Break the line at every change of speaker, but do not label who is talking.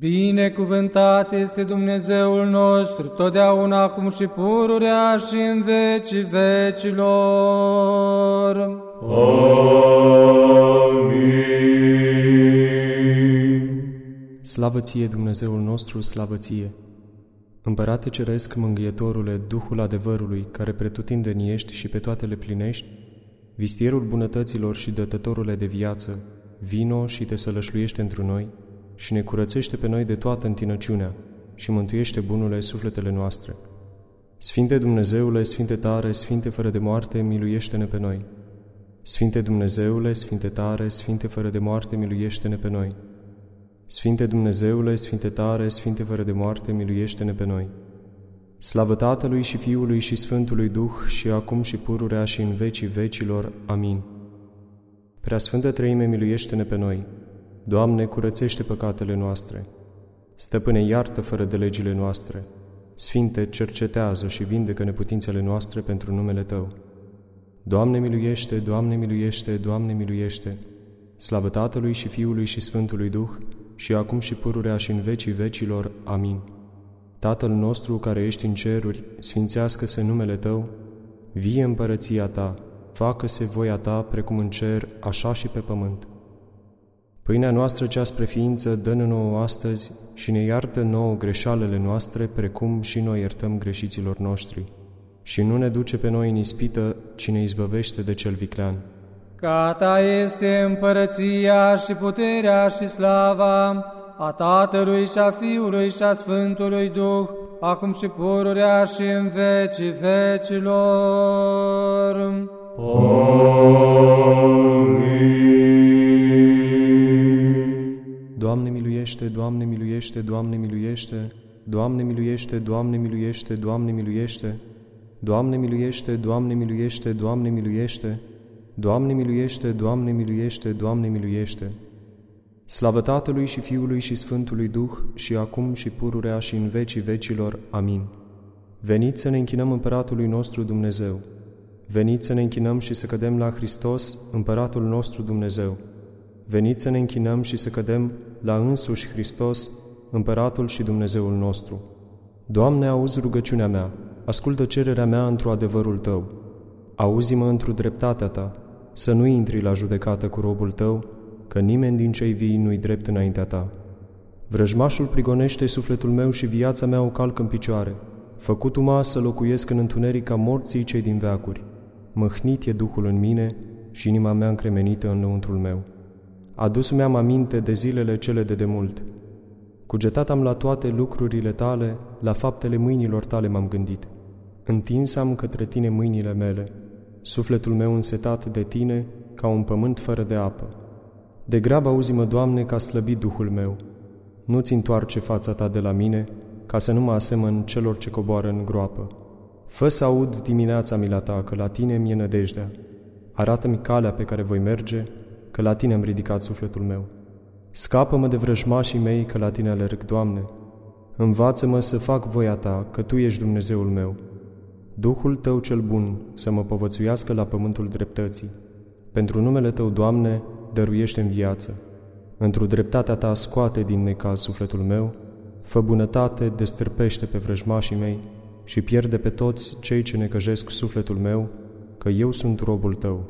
Binecuvântat este Dumnezeul nostru, totdeauna acum și pururea și în vecii vecilor.
Amin. Slavă ție, Dumnezeul nostru, slavă ție! Împărate Ceresc, Mângâietorule, Duhul adevărului, care pretutindeni ești și pe toate le plinești, vistierul bunătăților și dătătorule de viață, vino și te sălășluiește într noi și ne curățește pe noi de toată întinăciunea și mântuiește bunule sufletele noastre. Sfinte Dumnezeule, Sfinte tare, Sfinte fără de moarte, miluiește-ne pe noi. Sfinte Dumnezeule, Sfinte tare, Sfinte fără de moarte, miluiește-ne pe noi. Sfinte Dumnezeule, Sfinte tare, Sfinte fără de moarte, miluiește-ne pe noi. Slavă Tatălui și Fiului și Sfântului Duh și acum și pururea și în vecii vecilor. Amin. Preasfântă Treime, miluiește-ne pe noi. Doamne, curățește păcatele noastre. Stăpâne, iartă fără de legile noastre. Sfinte, cercetează și vindecă neputințele noastre pentru numele Tău. Doamne, miluiește, Doamne, miluiește, Doamne, miluiește. Slavă Tatălui și Fiului și Sfântului Duh, și acum și pururea și în vecii vecilor. Amin. Tatăl nostru care ești în ceruri, sfințească-se numele Tău, vie împărăția Ta, facă-se voia Ta precum în cer, așa și pe pământ. Pâinea noastră cea spre ființă dă-ne nouă astăzi și ne iartă nouă greșalele noastre, precum și noi iertăm greșiților noștri. Și nu ne duce pe noi în ispită, ci ne izbăvește de cel viclean.
Ca ta este împărăția și puterea și slava a Tatălui și a Fiului și a Sfântului Duh, acum și pururea și în vecii vecilor.
Amin. Doamne miluiește, Doamne miluiește, Doamne miluiește, Doamne miluiește, Doamne miluiește, Doamne miluiește, Doamne miluiește, Doamne miluiește, Doamne miluiește, Doamne miluiește, Doamne miluiește, Doamne miluiește. Slavă Tatălui și Fiului și Sfântului Duh și acum și pururea și în vecii vecilor. Amin. Veniți să ne închinăm împăratului nostru Dumnezeu. Veniți să ne închinăm și să cădem la Hristos, împăratul nostru Dumnezeu. Veniți să ne închinăm și să cădem la însuși Hristos, împăratul și Dumnezeul nostru. Doamne, auzi rugăciunea mea, ascultă cererea mea într-o adevărul Tău. Auzi-mă într-o dreptatea Ta, să nu intri la judecată cu robul tău, că nimeni din cei vii nu-i drept înaintea ta. Vrăjmașul prigonește sufletul meu și viața mea o calcă în picioare. Făcut-mă să locuiesc în întuneric ca morții cei din veacuri. Măhnit e Duhul în mine și inima mea încremenită în lăuntrul meu. Adus mi-am aminte de zilele cele de demult. Cugetat am la toate lucrurile tale, la faptele mâinilor tale m-am gândit. Întins am către tine mâinile mele, sufletul meu însetat de Tine ca un pământ fără de apă. De grab auzi-mă, Doamne, ca slăbit Duhul meu. Nu-ți întoarce fața Ta de la mine, ca să nu mă asemăn celor ce coboară în groapă. Fă să aud dimineața mila Ta, că la Tine mi-e nădejdea. Arată-mi calea pe care voi merge, că la Tine am ridicat sufletul meu. Scapă-mă de vrăjmașii mei, că la Tine alerg, Doamne. Învață-mă să fac voia Ta, că Tu ești Dumnezeul meu. Duhul Tău cel bun să mă povățuiască la pământul dreptății. Pentru numele Tău, Doamne, dăruiește în viață. Într-o dreptatea Ta scoate din necaz sufletul meu, fă bunătate, destârpește pe vrăjmașii mei și pierde pe toți cei ce necăjesc sufletul meu, că eu sunt robul Tău.